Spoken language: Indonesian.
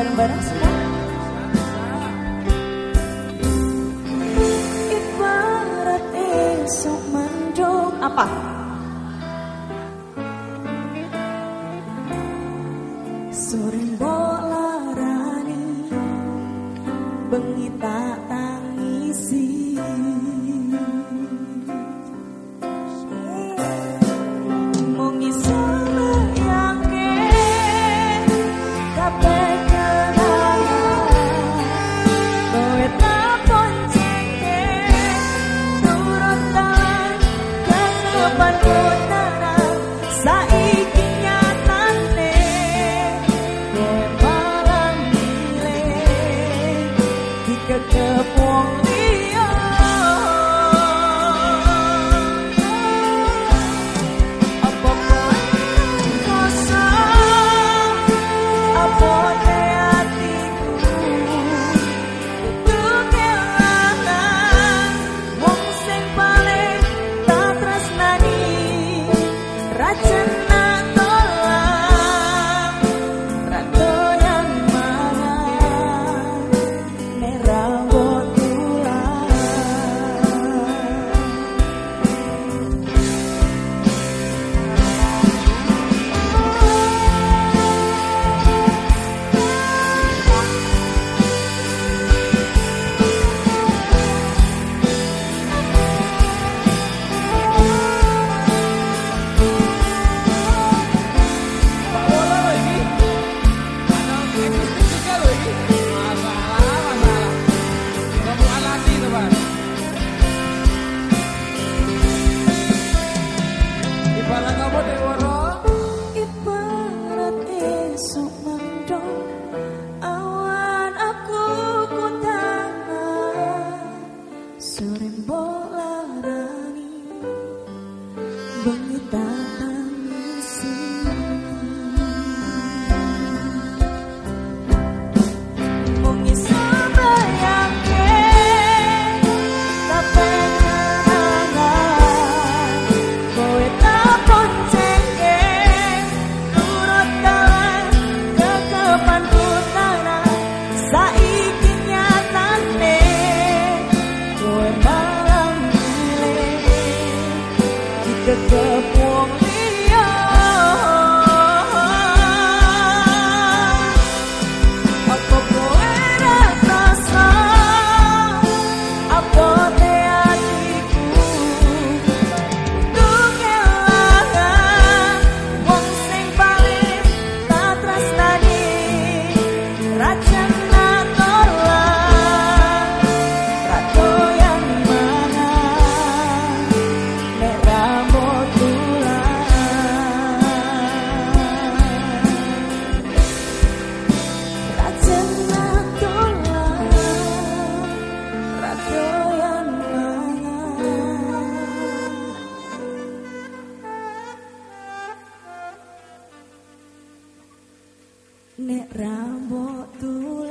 bareng-bareng semua? Ibarat esok mendung apa? Sore bolarani bengi tak tetap nek rambok tulis